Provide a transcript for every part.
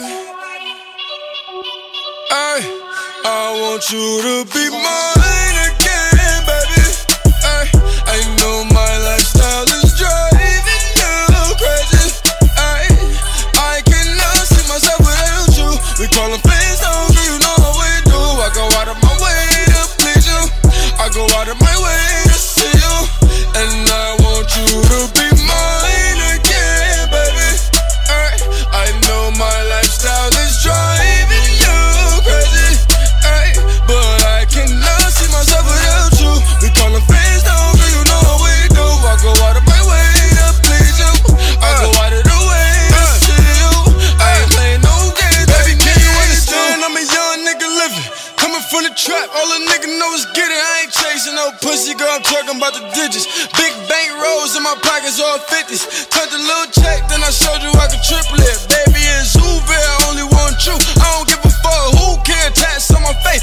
one. I want you to be mine again, baby. I know my lifestyle is driving you crazy. I cannot see myself without you. We don't you know how we do. I go out of my way to please you. I go out of my way to see you, and I want you. Little nigga know get it. I ain't chasing no pussy, girl. I'm talking about the digits. Big bank rolls in my pockets, all 50s. Cut the little check, then I showed you I could triple it. Baby, it's Uber, only want you. I don't give a fuck who care. Tats on my face.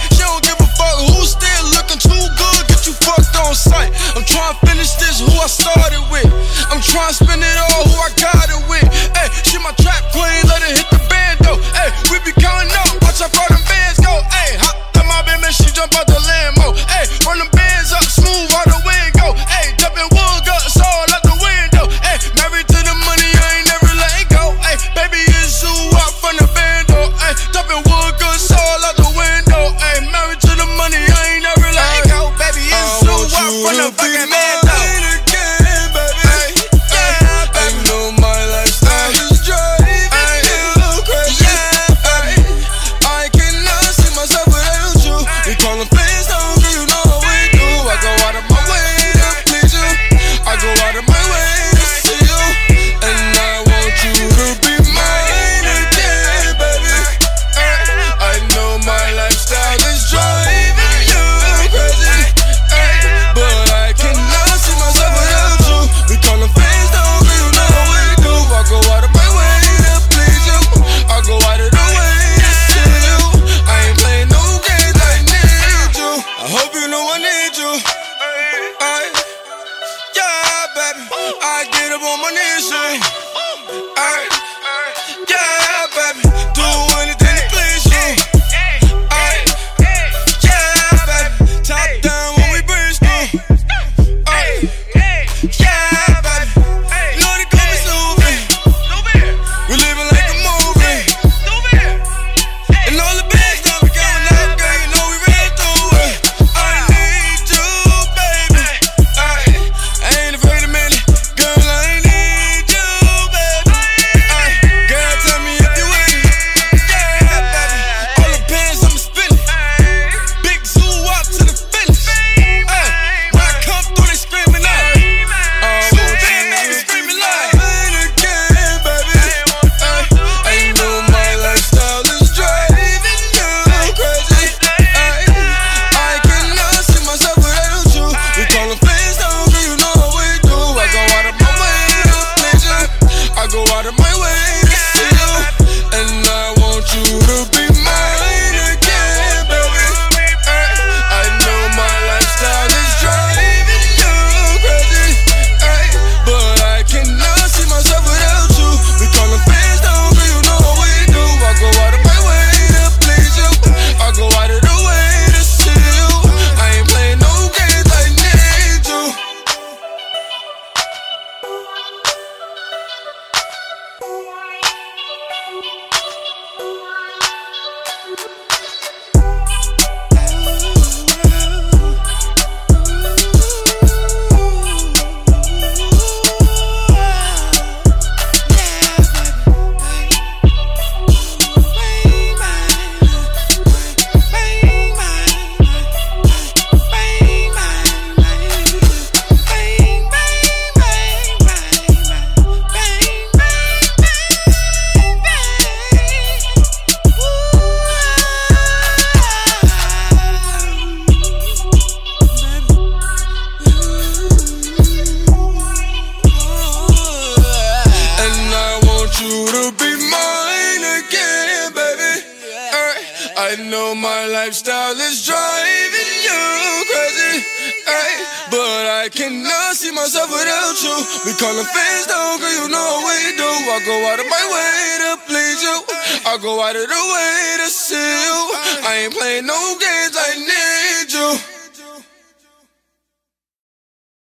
woman is she? I know my lifestyle is driving you crazy, ay, but I cannot see myself without you. We call callin' fans down, girl, you know we do. I go out of my way to please you. I go out of the way to see you. I ain't playing no games, I need you.